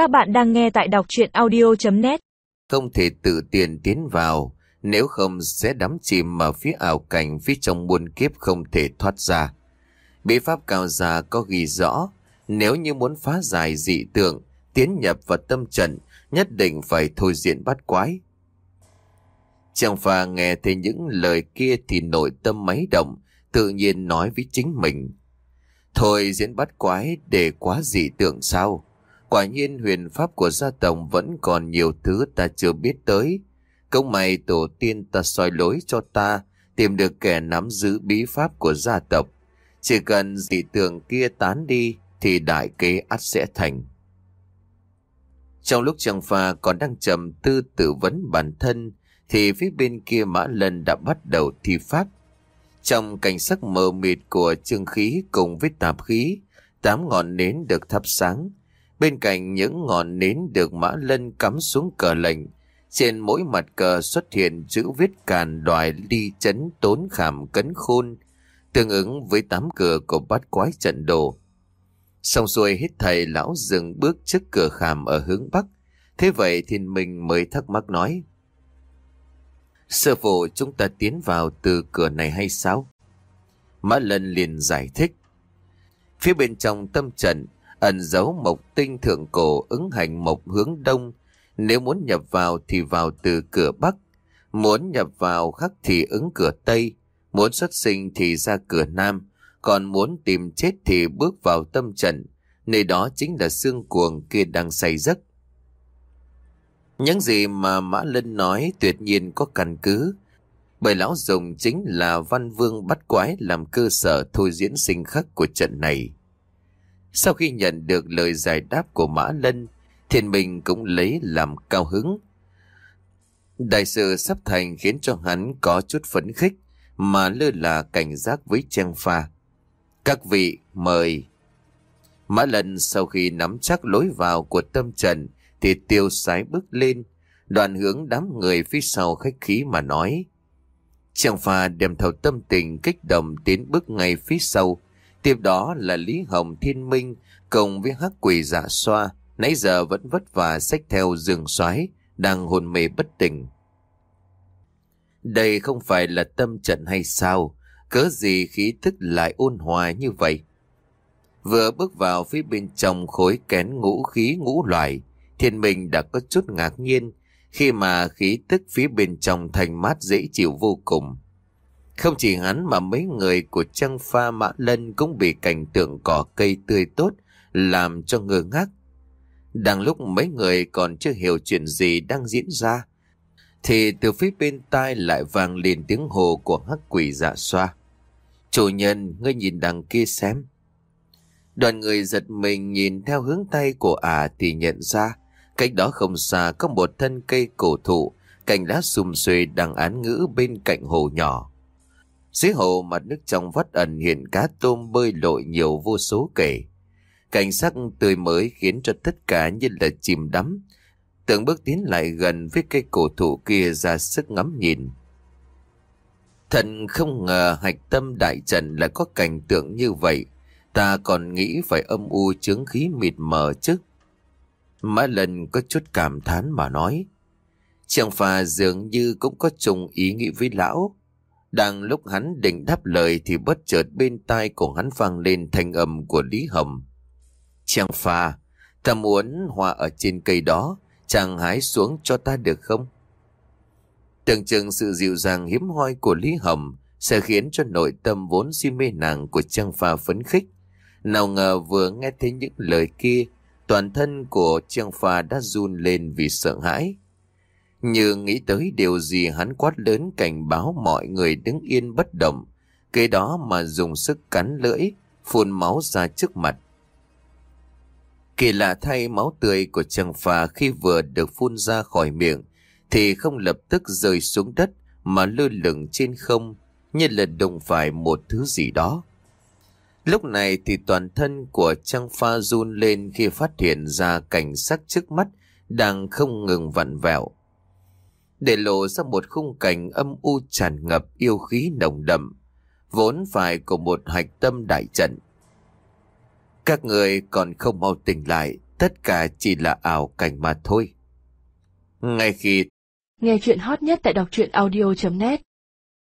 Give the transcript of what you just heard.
Các bạn đang nghe tại đọc chuyện audio.net Không thể tự tiền tiến vào, nếu không sẽ đắm chìm mà phía ảo cảnh phía trong buôn kiếp không thể thoát ra. Bí pháp cao già có ghi rõ, nếu như muốn phá giải dị tượng, tiến nhập vào tâm trận, nhất định phải thôi diện bắt quái. Chàng pha nghe thấy những lời kia thì nội tâm máy động, tự nhiên nói với chính mình. Thôi diễn bắt quái để quá dị tượng sao? Quả nhiên huyền pháp của gia tộc vẫn còn nhiều thứ ta chưa biết tới. Công mày tổ tiên ta soi lối cho ta tìm được kẻ nắm giữ bí pháp của gia tộc. Chỉ cần dị tượng kia tán đi thì đại kế ắt sẽ thành. Trong lúc chàng Pha còn đang trầm tư tự vấn bản thân thì phía bên kia Mã Lân đã bắt đầu thi pháp. Trong cảnh sắc mờ mịt của trương khí cùng với tạp khí, tám ngọn nến được thắp sáng. Bên cạnh những ngọn nến được Mã Lân cắm xuống cờ lệnh, trên mỗi mặt cờ xuất hiện chữ viết càn đoài ly chấn tốn khảm cấn khôn, tương ứng với tám cửa của bát quái trận đồ. Xong xuôi hít thầy lão dừng bước trước cửa khảm ở hướng bắc. Thế vậy thì mình mới thắc mắc nói. Sư phụ chúng ta tiến vào từ cửa này hay sao? Mã Lân liền giải thích. Phía bên trong tâm trận ẩn giấu mộc tinh thượng cổ ứng hành mộc hướng đông. Nếu muốn nhập vào thì vào từ cửa bắc. Muốn nhập vào khắc thì ứng cửa tây. Muốn xuất sinh thì ra cửa nam. Còn muốn tìm chết thì bước vào tâm trận. Nơi đó chính là xương cuồng kia đang say giấc. Những gì mà Mã Lân nói tuyệt nhiên có căn cứ, bởi lão dùng chính là văn vương bắt quái làm cơ sở thôi diễn sinh khắc của trận này. Sau khi nhận được lời giải đáp của Mã Lân, thiên minh cũng lấy làm cao hứng. Đại sự sắp thành khiến cho hắn có chút phấn khích, mà lơ là cảnh giác với trang pha. Các vị mời. Mã Lân sau khi nắm chắc lối vào của tâm trần thì tiêu sái bước lên, đoàn hướng đám người phía sau khách khí mà nói. Trang pha đem theo tâm tình kích động tiến bước ngay phía sau, tiếp đó là Lý Hồng Thiên Minh cùng với hắc quỷ giả dạ xoa, nãy giờ vẫn vất vả xách theo giường xoáy, đang hồn mê bất tỉnh. Đây không phải là tâm trận hay sao, cớ gì khí thức lại ôn hòa như vậy? Vừa bước vào phía bên trong khối kén ngũ khí ngũ loại, Thiên Minh đã có chút ngạc nhiên khi mà khí tức phía bên trong thành mát dễ chịu vô cùng. Không chỉ hắn mà mấy người của Trăng Pha Mã Lân cũng bị cảnh tượng cỏ cây tươi tốt làm cho ngơ ngác. Đang lúc mấy người còn chưa hiểu chuyện gì đang diễn ra, thì từ phía bên tai lại vang lên tiếng hồ của hắc quỷ dạ xoa. Chủ nhân, ngươi nhìn đằng kia xem. Đoàn người giật mình nhìn theo hướng tay của ả à thì nhận ra Cách đó không xa có một thân cây cổ thụ, cành lá xùm xuê đang án ngữ bên cạnh hồ nhỏ. Dưới hồ mặt nước trong vắt ẩn hiện cá tôm bơi lội nhiều vô số kể. Cảnh sắc tươi mới khiến cho tất cả như là chìm đắm. Tưởng bước tiến lại gần với cây cổ thụ kia ra sức ngắm nhìn. Thần không ngờ hạch tâm đại trần lại có cảnh tượng như vậy. Ta còn nghĩ phải âm u chứng khí mịt mờ chứ. Mã lần có chút cảm thán mà nói. Chàng phà dường như cũng có chung ý nghĩ với lão. Đang lúc hắn định đáp lời thì bất chợt bên tai của hắn vang lên thanh âm của Lý Hầm, Chàng Pha, ta muốn hoa ở trên cây đó, chàng hái xuống cho ta được không? Tưởng chừng sự dịu dàng hiếm hoi của Lý Hầm sẽ khiến cho nội tâm vốn si mê nàng của Trang Pha phấn khích. Nào ngờ vừa nghe thấy những lời kia Toàn thân của Trang Pha đã run lên vì sợ hãi. Như nghĩ tới điều gì hắn quát lớn cảnh báo mọi người đứng yên bất động, kế đó mà dùng sức cắn lưỡi, phun máu ra trước mặt. Kỳ lạ thay máu tươi của Trang phà khi vừa được phun ra khỏi miệng, thì không lập tức rơi xuống đất mà lơ lửng trên không, như là đụng phải một thứ gì đó. Lúc này thì toàn thân của Trang Pha run lên khi phát hiện ra cảnh sắc trước mắt đang không ngừng vặn vẹo. Để lộ ra một khung cảnh âm u tràn ngập yêu khí nồng đậm, vốn phải của một hạch tâm đại trận. Các người còn không mau tỉnh lại, tất cả chỉ là ảo cảnh mà thôi. Ngay khi Nghe chuyện hot nhất tại đọc truyện audio.net